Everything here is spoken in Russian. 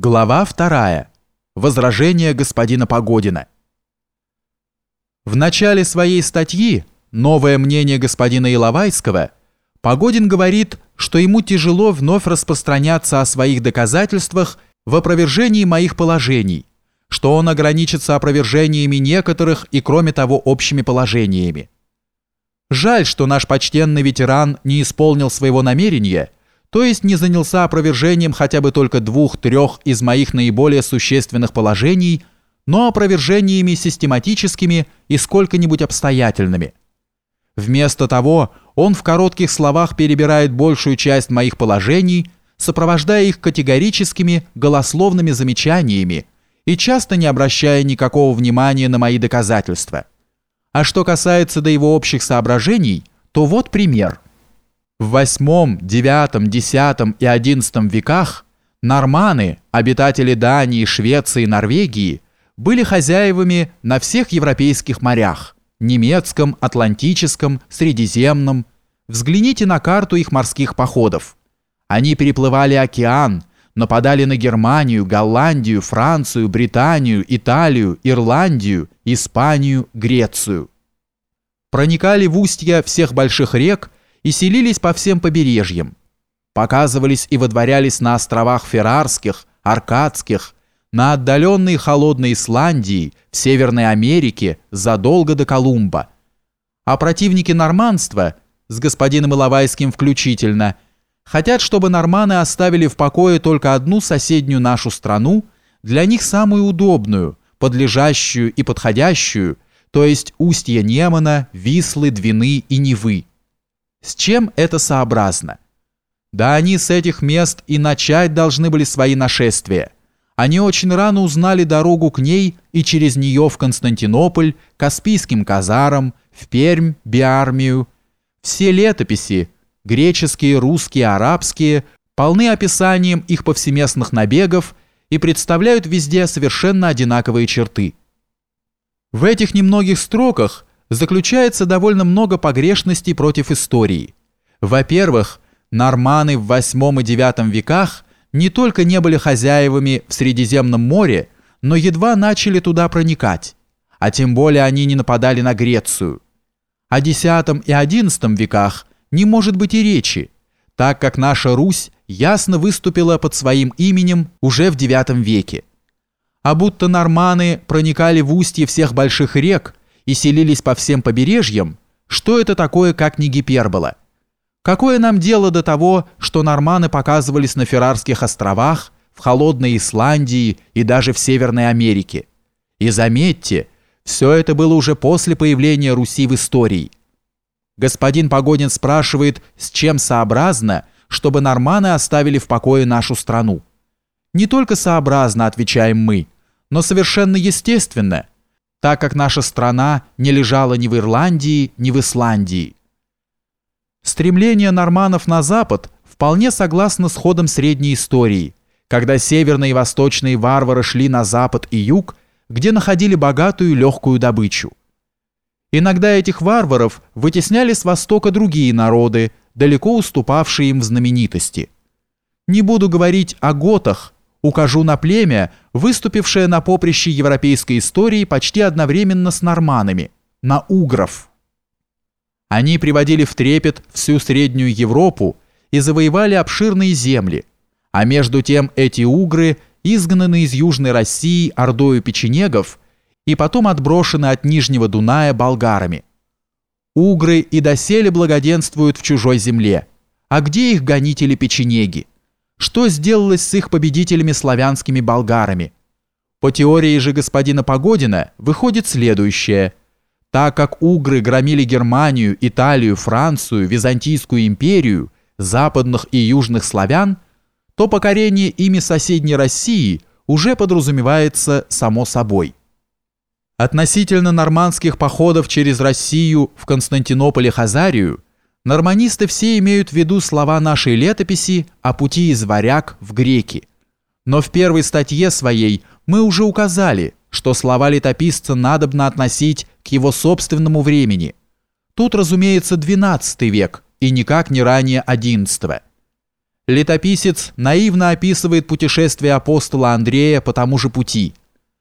Глава вторая. Возражение господина Погодина. В начале своей статьи «Новое мнение господина Иловайского» Погодин говорит, что ему тяжело вновь распространяться о своих доказательствах в опровержении моих положений, что он ограничится опровержениями некоторых и, кроме того, общими положениями. Жаль, что наш почтенный ветеран не исполнил своего намерения – то есть не занялся опровержением хотя бы только двух-трех из моих наиболее существенных положений, но опровержениями систематическими и сколько-нибудь обстоятельными. Вместо того, он в коротких словах перебирает большую часть моих положений, сопровождая их категорическими голословными замечаниями и часто не обращая никакого внимания на мои доказательства. А что касается до его общих соображений, то вот пример – в восьмом, девятом, десятом и одиннадцатом веках норманы, обитатели Дании, Швеции и Норвегии, были хозяевами на всех европейских морях – немецком, атлантическом, средиземном. Взгляните на карту их морских походов. Они переплывали океан, нападали на Германию, Голландию, Францию, Британию, Италию, Ирландию, Испанию, Грецию. Проникали в устья всех больших рек – и селились по всем побережьям. Показывались и водворялись на островах Феррарских, Аркадских, на отдаленной холодной Исландии, в Северной Америке, задолго до Колумба. А противники норманства, с господином Иловайским включительно, хотят, чтобы норманы оставили в покое только одну соседнюю нашу страну, для них самую удобную, подлежащую и подходящую, то есть устья Немана, Вислы, Двины и Невы. С чем это сообразно? Да они с этих мест и начать должны были свои нашествия. Они очень рано узнали дорогу к ней и через нее в Константинополь, Каспийским казарам, в Пермь, Биармию. Все летописи, греческие, русские, арабские, полны описанием их повсеместных набегов и представляют везде совершенно одинаковые черты. В этих немногих строках заключается довольно много погрешностей против истории. Во-первых, норманы в VIII и IX веках не только не были хозяевами в Средиземном море, но едва начали туда проникать, а тем более они не нападали на Грецию. О X и XI веках не может быть и речи, так как наша Русь ясно выступила под своим именем уже в IX веке. А будто норманы проникали в устье всех больших рек – и селились по всем побережьям, что это такое, как не гипербола? Какое нам дело до того, что норманы показывались на Феррарских островах, в холодной Исландии и даже в Северной Америке? И заметьте, все это было уже после появления Руси в истории. Господин Погодин спрашивает, с чем сообразно, чтобы норманы оставили в покое нашу страну. Не только сообразно, отвечаем мы, но совершенно естественно – так как наша страна не лежала ни в Ирландии, ни в Исландии. Стремление норманов на запад вполне согласно с ходом средней истории, когда северные и восточные варвары шли на запад и юг, где находили богатую легкую добычу. Иногда этих варваров вытесняли с востока другие народы, далеко уступавшие им в знаменитости. Не буду говорить о готах, укажу на племя, выступившее на поприще европейской истории почти одновременно с норманами, на угров. Они приводили в трепет всю Среднюю Европу и завоевали обширные земли, а между тем эти угры изгнаны из Южной России ордою печенегов и потом отброшены от Нижнего Дуная болгарами. Угры и доселе благоденствуют в чужой земле, а где их гонители-печенеги? Что сделалось с их победителями славянскими болгарами? По теории же господина Погодина выходит следующее. Так как угры громили Германию, Италию, Францию, Византийскую империю, западных и южных славян, то покорение ими соседней России уже подразумевается само собой. Относительно нормандских походов через Россию в Константинополь и Хазарию – Норманисты все имеют в виду слова нашей летописи о пути из варяг в греки. Но в первой статье своей мы уже указали, что слова летописца надобно относить к его собственному времени. Тут, разумеется, XII век и никак не ранее XI. Летописец наивно описывает путешествие апостола Андрея по тому же пути –